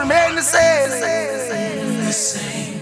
remain the same. the same.